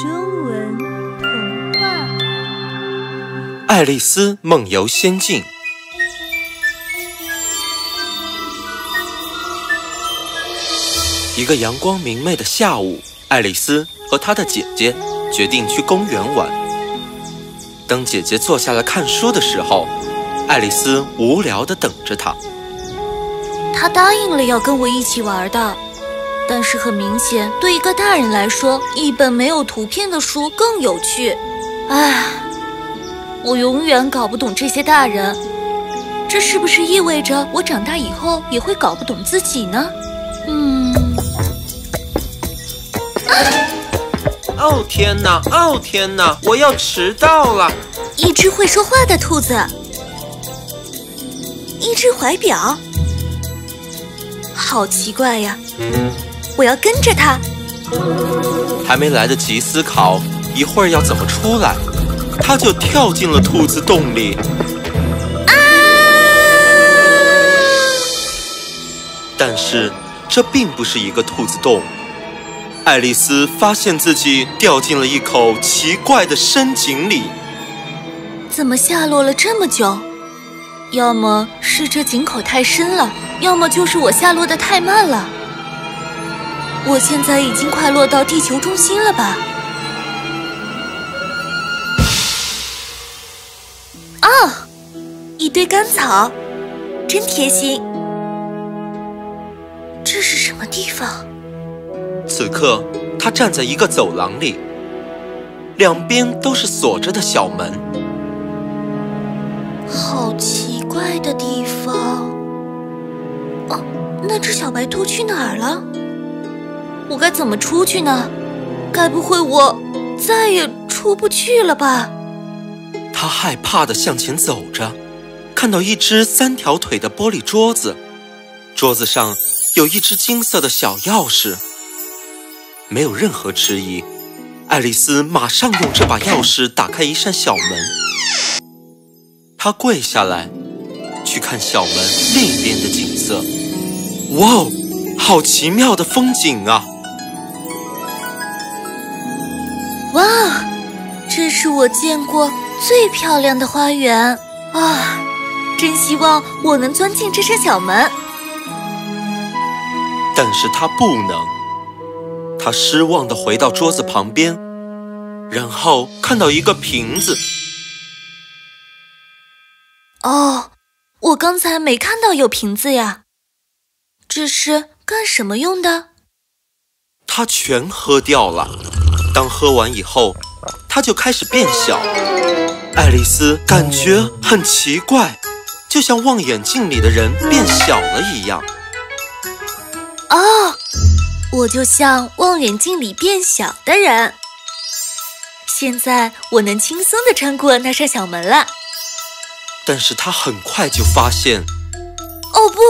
中文童话《爱丽丝梦游仙境》。一个阳光明媚的下午，爱丽丝和她的姐姐决定去公园玩。当姐姐坐下来看书的时候，爱丽丝无聊的等着她。她答应了要跟我一起玩的。但是很明显，对一个大人来说，一本没有图片的书更有趣。唉，我永远搞不懂这些大人。这是不是意味着我长大以后也会搞不懂自己呢？嗯。哦天哪！哦天哪！我要迟到了。一只会说话的兔子，一只怀表，好奇怪呀。我要跟着他。还没来得及思考一会儿要怎么出来，他就跳进了兔子洞里。啊！但是这并不是一个兔子洞。爱丽丝发现自己掉进了一口奇怪的深井里。怎么下落了这么久？要么是这井口太深了，要么就是我下落的太慢了。我现在已经快落到地球中心了吧？啊，一堆干草，真贴心。这是什么地方？此刻，他站在一个走廊里，两边都是锁着的小门。好奇怪的地方。哦，那只小白兔去哪儿了？我该怎么出去呢？该不会我再也出不去了吧？他害怕地向前走着，看到一只三条腿的玻璃桌子，桌子上有一只金色的小钥匙。没有任何迟疑，爱丽丝马上用这把钥匙打开一扇小门。她跪下来，去看小门另一边的景色。哇哦，好奇妙的风景啊！哇，这是我见过最漂亮的花园啊！真希望我能钻进这扇小门。但是他不能。他失望地回到桌子旁边，然后看到一个瓶子。哦，我刚才没看到有瓶子呀。这是干什么用的？他全喝掉了。当喝完以后，它就开始变小。爱丽丝感觉很奇怪，就像望远镜里的人变小了一样。哦，我就像望远镜里变小的人。现在我能轻松地穿过那扇小门了。但是他很快就发现，哦不，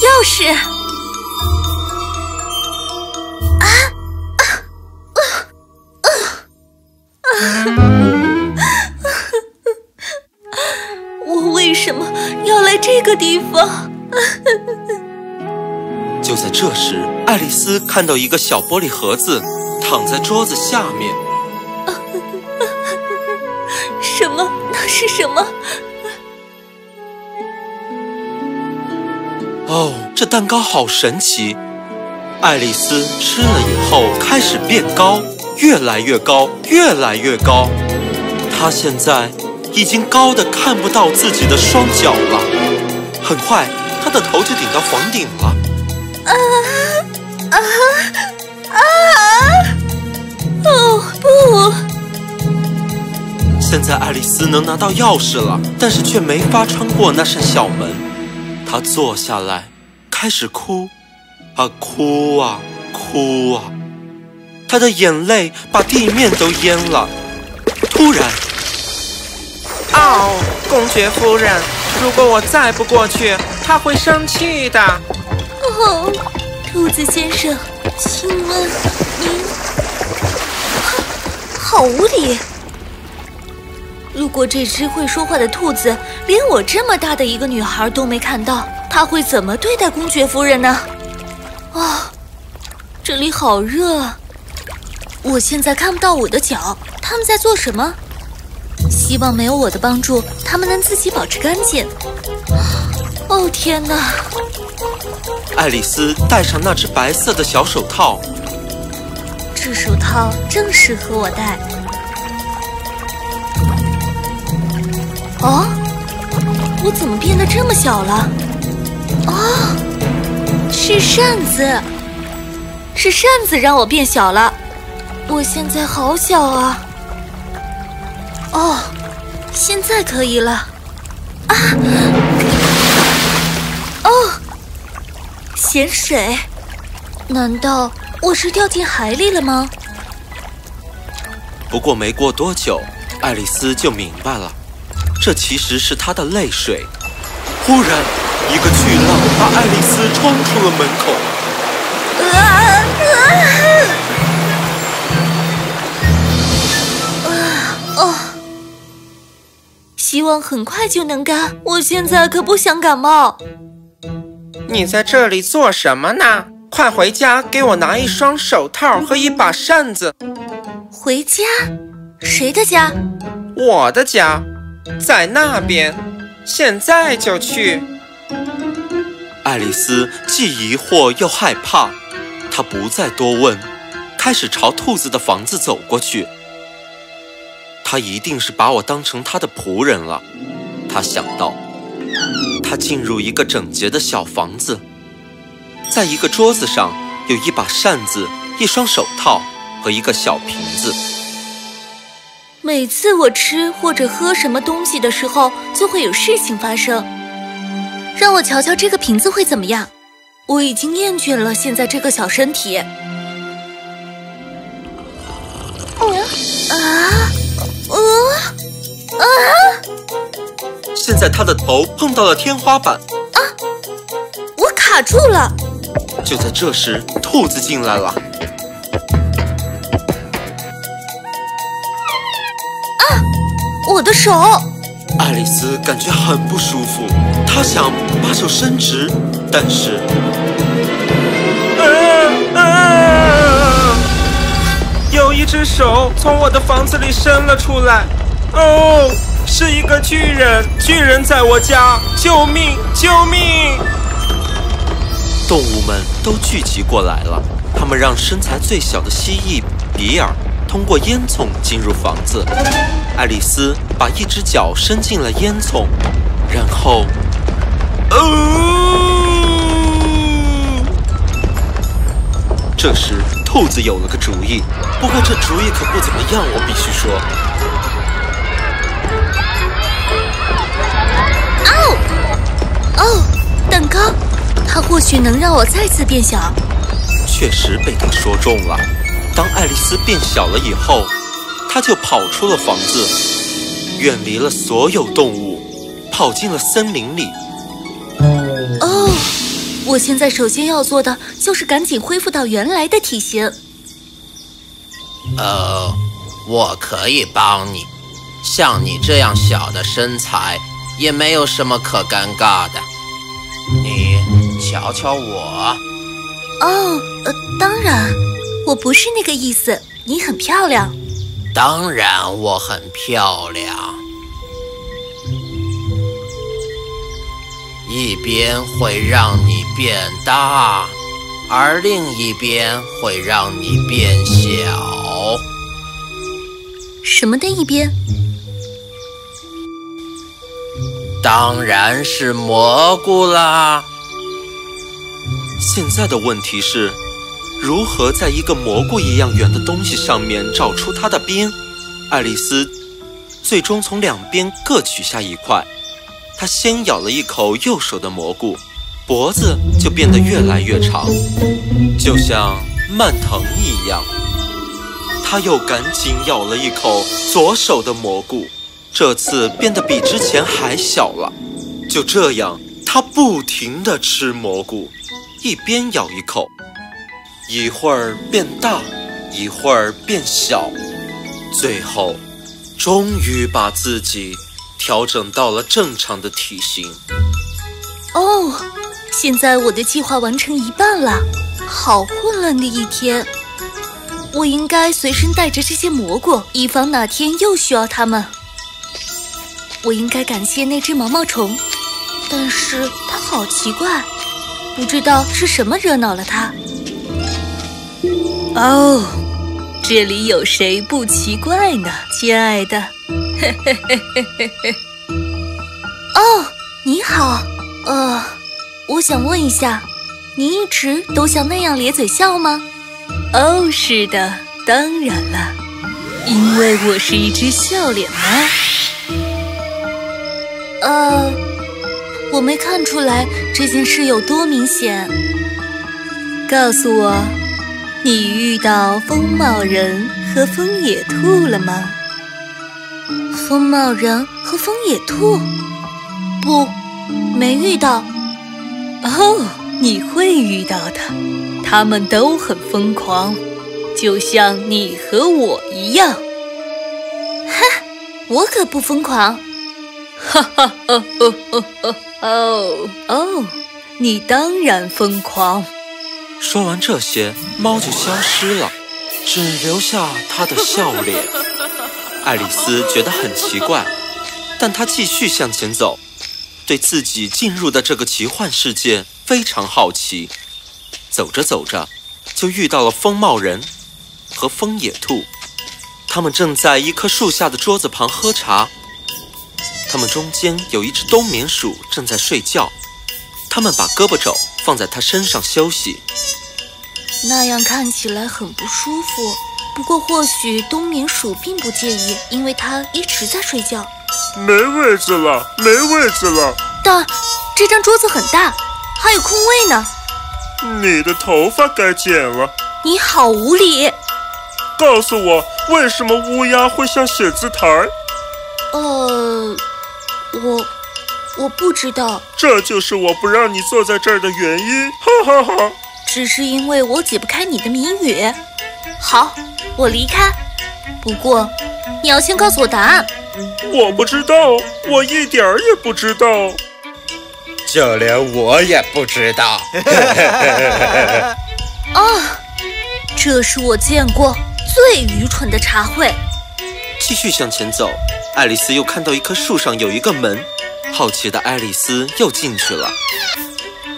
钥匙。我为什么要来这个地方？就在这时，爱丽丝看到一个小玻璃盒子躺在桌子下面。什么？那是什么？哦，这蛋糕好神奇！爱丽丝吃了以后开始变高。越来越高，越来越高。他现在已经高的看不到自己的双脚了。很快，他的头就顶到房顶了。啊啊啊！哦不！现在爱丽丝能拿到钥匙了，但是却没法穿过那扇小门。她坐下来，开始哭，啊哭啊哭啊。他的眼泪把地面都淹了。突然，哦，公爵夫人，如果我再不过去，他会生气的。哦，兔子先生，请问您……好无理！如果这只会说话的兔子连我这么大的一个女孩都没看到，他会怎么对待公爵夫人呢？啊，这里好热。啊我现在看不到我的脚，他们在做什么？希望没有我的帮助，他们能自己保持干净。哦天哪！爱丽丝戴上那只白色的小手套，这手套正适合我戴。哦，我怎么变得这么小了？哦，是扇子，是扇子让我变小了。我现在好小啊！哦，现在可以了。啊！哦，咸水，难道我是掉进海里了吗？不过没过多久，爱丽丝就明白了，这其实是她的泪水。忽然，一个巨浪把爱丽丝冲出了门口。希望很快就能干。我现在可不想感冒。你在这里做什么呢？快回家给我拿一双手套和一把扇子。回家？谁的家？我的家，在那边。现在就去。爱丽丝既疑惑又害怕，她不再多问，开始朝兔子的房子走过去。他一定是把我当成他的仆人了，他想到。他进入一个整洁的小房子，在一个桌子上有一把扇子、一双手套和一个小瓶子。每次我吃或者喝什么东西的时候，就会有事情发生。让我瞧瞧这个瓶子会怎么样？我已经厌倦了现在这个小身体。啊啊啊！现在他的头碰到了天花板，啊！我卡住了。就在这时，兔子进来了。啊！我的手！爱丽丝感觉很不舒服，她想把手伸直，但是……一只手从我的房子里伸了出来，哦！是一个巨人，巨人在我家！救命！救命！动物们都聚集过来了，他们让身材最小的蜥蜴比尔通过烟囱进入房子。爱丽丝把一只脚伸进了烟囱，然后，哦！这时兔子有了个主意，不过这主意可不怎么样，我必须说。哦，哦蛋糕，它或许能让我再次变小。确实被他说中了。当爱丽丝变小了以后，她就跑出了房子，远离了所有动物，跑进了森林里。哦，我现在首先要做的就是赶紧恢复到原来的体型。呃，我可以帮你。像你这样小的身材。也没有什么可尴尬的。你瞧瞧我。哦，呃，当然，我不是那个意思。你很漂亮。当然，我很漂亮。边会让你变大，而另一边会让你变小。什么的一边？当然是蘑菇啦！现在的问题是，如何在一个蘑菇一样圆的东西上面找出它的边？爱丽丝最终从两边各取下一块，他先咬了一口右手的蘑菇，脖子就变得越来越长，就像蔓藤一样。他又赶紧咬了一口左手的蘑菇。这次变得比之前还小了。就这样，他不停地吃蘑菇，一边咬一口，一会儿变大，一会儿变小，最后，终于把自己调整到了正常的体型。哦，现在我的计划完成一半了。好混乱的一天。我应该随身带着这些蘑菇，以防哪天又需要它们。我应该感谢那只毛毛虫，但是它好奇怪，不知道是什么惹恼了它。哦，这里有谁不奇怪呢，亲爱的？嘿嘿嘿嘿嘿嘿。哦，你好，呃，我想问一下，你一直都像那样咧嘴笑吗？哦，是的，当然了，因为我是一只笑脸猫。呃，我没看出来这件事有多明显。告诉我，你遇到风帽人和风野兔了吗？风帽人和风野兔？不，没遇到。哦，你会遇到的，他们都很疯狂，就像你和我一样。哈，我可不疯狂。哈哈哦哦哦哦哦哦！你当然疯狂。说完这些，猫就消失了，只留下它的笑脸。爱丽丝觉得很奇怪，但她继续向前走，对自己进入的这个奇幻世界非常好奇。走着走着，就遇到了风帽人和风野兔，他们正在一棵树下的桌子旁喝茶。他们中间有一只冬眠鼠正在睡觉，他们把胳膊肘放在它身上休息。那样看起来很不舒服，不过或许冬眠鼠并不介意，因为它一直在睡觉。没位置了，没位置了。但这张桌子很大，还有空位呢。你的头发该剪了。你好无理！告诉我，为什么乌鸦会像写字台？呃。我我不知道，这就是我不让你坐在这儿的原因。哈哈哈！只是因为我解不开你的谜语。好，我离开。不过你要先告诉我答案。我不知道，我一点儿也不知道。就连我也不知道。啊，这是我见过最愚蠢的茶会。继续向前走。爱丽丝又看到一棵树上有一个门，好奇的爱丽丝又进去了，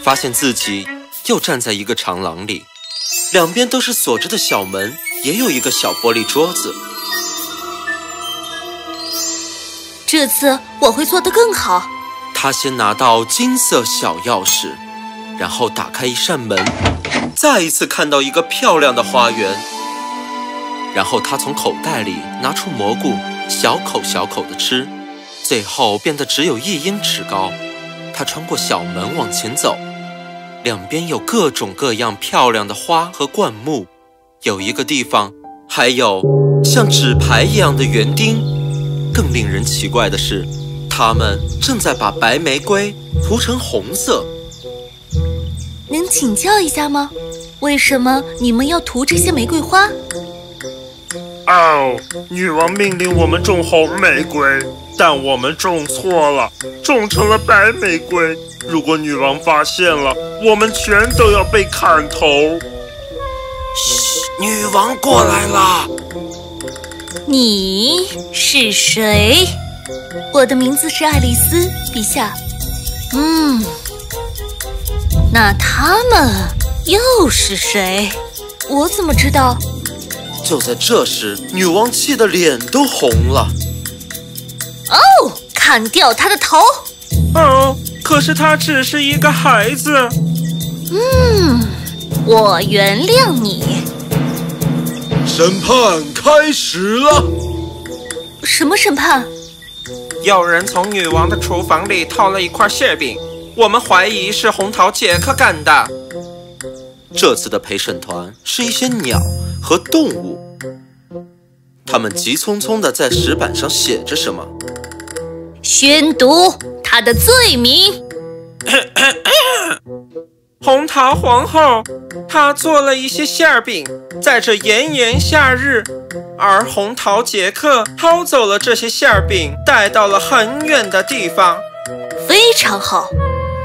发现自己又站在一个长廊里，两边都是锁着的小门，也有一个小玻璃桌子。这次我会做得更好。他先拿到金色小钥匙，然后打开一扇门，再一次看到一个漂亮的花园，然后他从口袋里拿出蘑菇。小口小口的吃，最后变得只有一英尺高。他穿过小门往前走，两边有各种各样漂亮的花和灌木，有一个地方还有像纸牌一样的园丁。更令人奇怪的是，他们正在把白玫瑰涂成红色。能请教一下吗？为什么你们要涂这些玫瑰花？哦，女王命令我们种红玫瑰，但我们种错了，种成了白玫瑰。如果女王发现了，我们全都要被砍头。嘘，女王过来了。你是谁？我的名字是爱丽丝，陛下。嗯，那他们又是谁？我怎么知道？就在这时，女王气得脸都红了。哦，砍掉他的头！哦，可是他只是一个孩子。嗯，我原谅你。审判开始了。什么审判？有人从女王的厨房里偷了一块馅饼，我们怀疑是红桃杰克干的。这次的陪审团是一些鸟。和动物，他们急匆匆地在石板上写着什么，宣读他的罪名。红桃皇后，她做了一些馅饼，在这炎炎夏日，而红桃杰克偷走了这些馅饼，带到了很远的地方。非常好，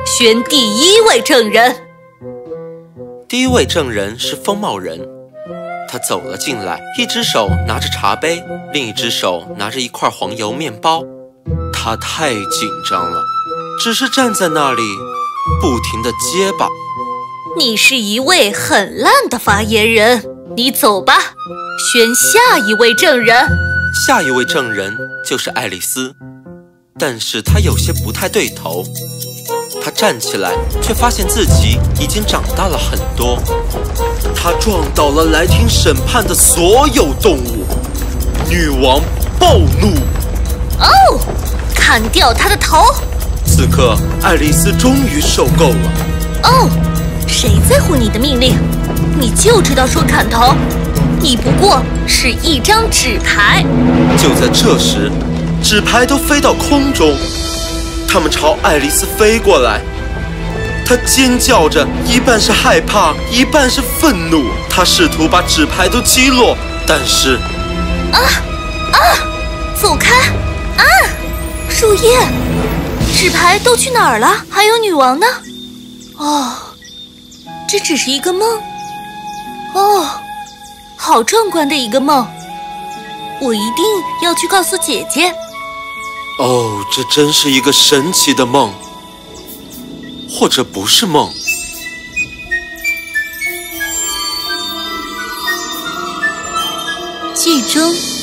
选第一位证人。第一位证人是风帽人。他走了进来，一只手拿着茶杯，另一只手拿着一块黄油面包。他太紧张了，只是站在那里，不停地结巴。你是一位很烂的发言人，你走吧，选下一位证人。下一位证人就是爱丽丝，但是她有些不太对头。她站起来，却发现自己已经长大了很多。她撞倒了来听审判的所有动物。女王暴怒，哦，砍掉她的头！此刻，爱丽丝终于受够了。哦，谁在乎你的命令？你就知道说砍头。你不过是一张纸牌。就在这时，纸牌都飞到空中，它们朝爱丽丝飞过来。她尖叫着，一半是害怕，一半是愤怒。她试图把纸牌都击落，但是，啊啊，走开！啊，树叶，纸牌都去哪儿了？还有女王呢？哦，这只是一个梦。哦。好壮观的一个梦，我一定要去告诉姐姐。哦，这真是一个神奇的梦，或者不是梦。剧中。